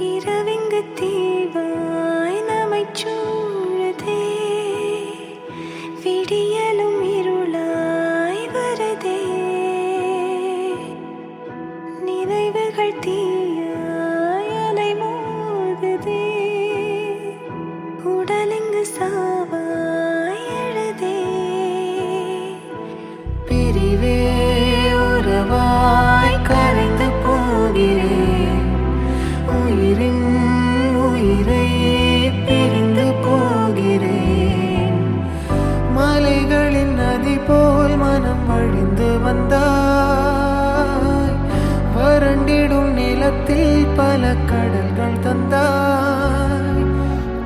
இரவிங்கு தீவாய் நம்மை சூழதே விடியலும் இருளாய் வரதே. நினைவுகள் தீ பல கடல்கள் தந்தாய்.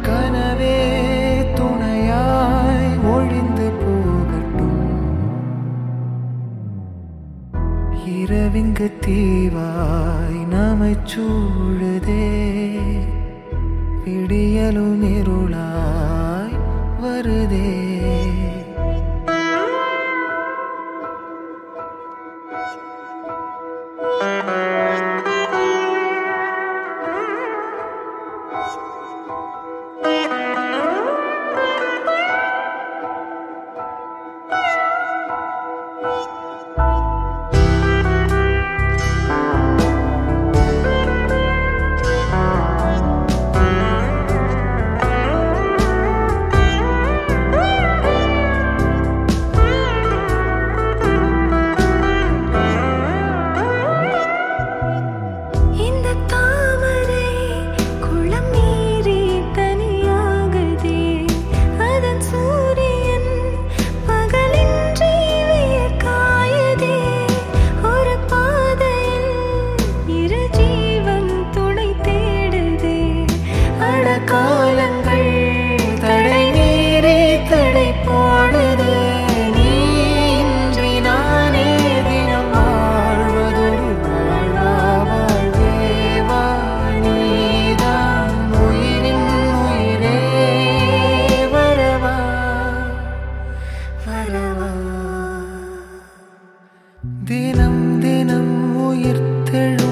கனவே துணையாய் ஒழிந்து போகட்டும். இரவிங்கு தீவாய் நாமை சூழுதே. விடியலும் இருளாய் வருதே. தினம் தினம் உயிர்த்தெழு